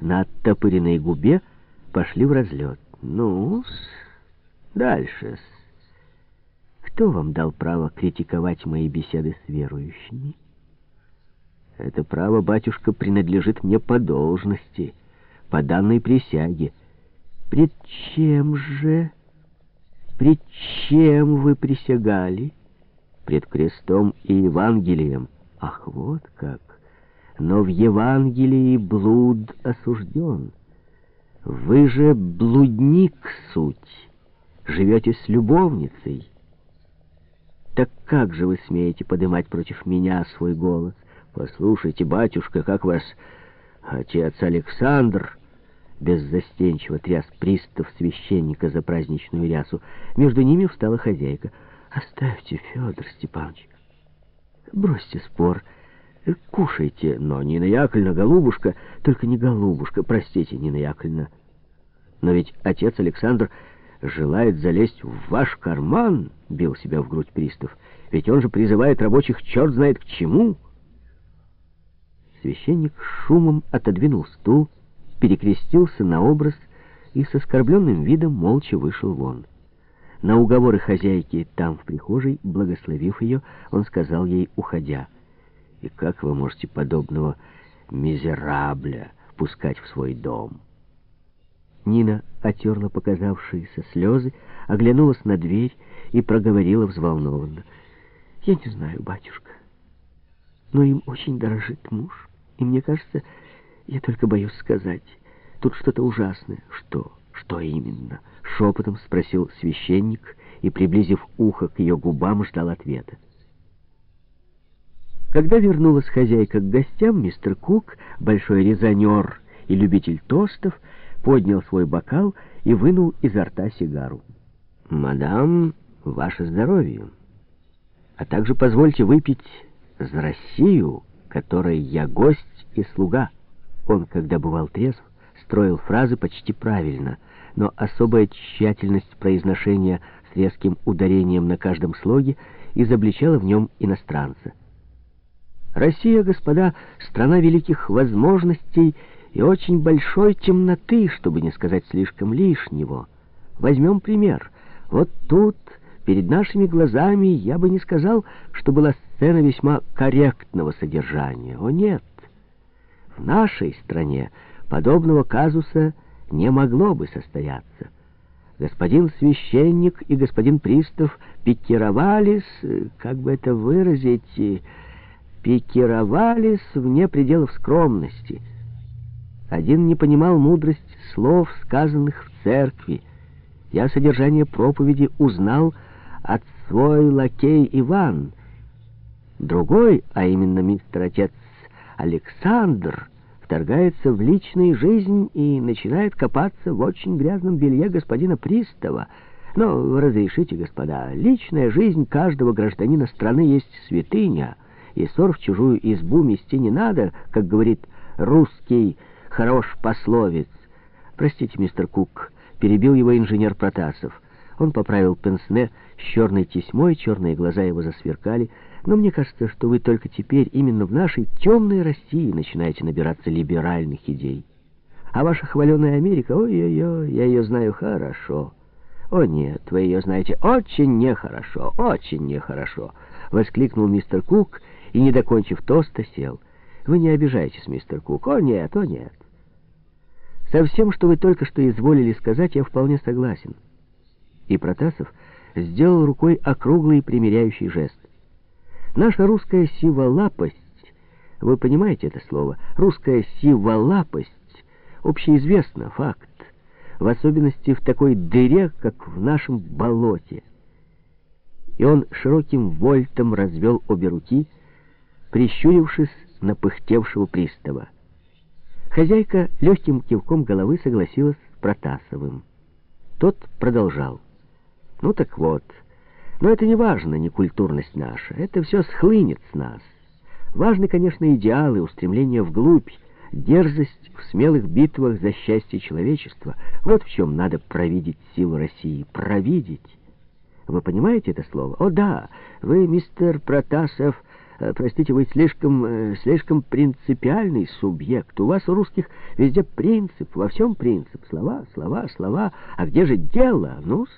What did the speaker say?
на оттопыренной губе пошли в разлет. ну дальше -с. Кто вам дал право критиковать мои беседы с верующими? Это право, батюшка, принадлежит мне по должности, по данной присяге. Пред чем же, пред чем вы присягали? Пред крестом и Евангелием. Ах, вот как! Но в Евангелии блуд осужден. Вы же блудник суть, живете с любовницей. Так как же вы смеете поднимать против меня свой голос? Послушайте, батюшка, как вас отец Александр беззастенчиво тряс пристав священника за праздничную рясу. Между ними встала хозяйка. «Оставьте, Федор Степанович, бросьте спор, кушайте, но Нина Яковлевна, голубушка, только не голубушка, простите, Нина Яковлевна. Но ведь отец Александр желает залезть в ваш карман, бил себя в грудь пристав. Ведь он же призывает рабочих черт знает к чему. Священник шумом отодвинул стул, перекрестился на образ и с оскорбленным видом молча вышел вон. На уговоры хозяйки там, в прихожей, благословив ее, он сказал ей, уходя, «И как вы можете подобного мизерабля пускать в свой дом?» Нина отерла показавшиеся слезы, оглянулась на дверь и проговорила взволнованно. «Я не знаю, батюшка, но им очень дорожит муж, и мне кажется, я только боюсь сказать, тут что-то ужасное. Что? Что именно?» Шепотом спросил священник и, приблизив ухо к ее губам, ждал ответа. Когда вернулась хозяйка к гостям, мистер Кук, большой резонер и любитель тостов, поднял свой бокал и вынул изо рта сигару. «Мадам, ваше здоровье, а также позвольте выпить за Россию, которой я гость и слуга». Он, когда бывал трезв, строил фразы почти правильно, но особая тщательность произношения с резким ударением на каждом слоге изобличала в нем иностранца. Россия, господа, страна великих возможностей и очень большой темноты, чтобы не сказать слишком лишнего. Возьмем пример. Вот тут, перед нашими глазами, я бы не сказал, что была сцена весьма корректного содержания. О нет! В нашей стране подобного казуса не могло бы состояться. Господин священник и господин пристав пикировались, как бы это выразить, пикировались вне пределов скромности — один не понимал мудрость слов, сказанных в церкви. Я содержание проповеди узнал от свой лакей Иван. Другой, а именно мистер отец Александр, вторгается в личную жизнь и начинает копаться в очень грязном белье господина Пристава. Но разрешите, господа, личная жизнь каждого гражданина страны есть святыня, и ссор в чужую избу мести не надо, как говорит русский хорош пословиц. Простите, мистер Кук, перебил его инженер Протасов. Он поправил пенсне с черной тесьмой, черные глаза его засверкали. Но мне кажется, что вы только теперь, именно в нашей темной России, начинаете набираться либеральных идей. А ваша хваленая Америка, ой-ой-ой, я ее знаю хорошо. О нет, вы ее знаете очень нехорошо, очень нехорошо, воскликнул мистер Кук и, не докончив тоста, сел. Вы не обижайтесь, мистер Кук. О нет, о нет. Со всем, что вы только что изволили сказать, я вполне согласен. И Протасов сделал рукой округлый примиряющий жест. Наша русская сиволапость, вы понимаете это слово, русская сиволапость, общеизвестна, факт, в особенности в такой дыре, как в нашем болоте. И он широким вольтом развел обе руки, прищурившись на пыхтевшего пристава. Хозяйка легким кивком головы согласилась с Протасовым. Тот продолжал. «Ну так вот, но это не важно, не культурность наша, это все схлынет с нас. Важны, конечно, идеалы, устремления вглубь, дерзость в смелых битвах за счастье человечества. Вот в чем надо провидеть силу России. Провидеть. Вы понимаете это слово? О да, вы, мистер Протасов, простите, вы слишком, э, слишком принципиальный субъект. У вас, у русских, везде принцип, во всем принцип. Слова, слова, слова. А где же дело? Ну-с.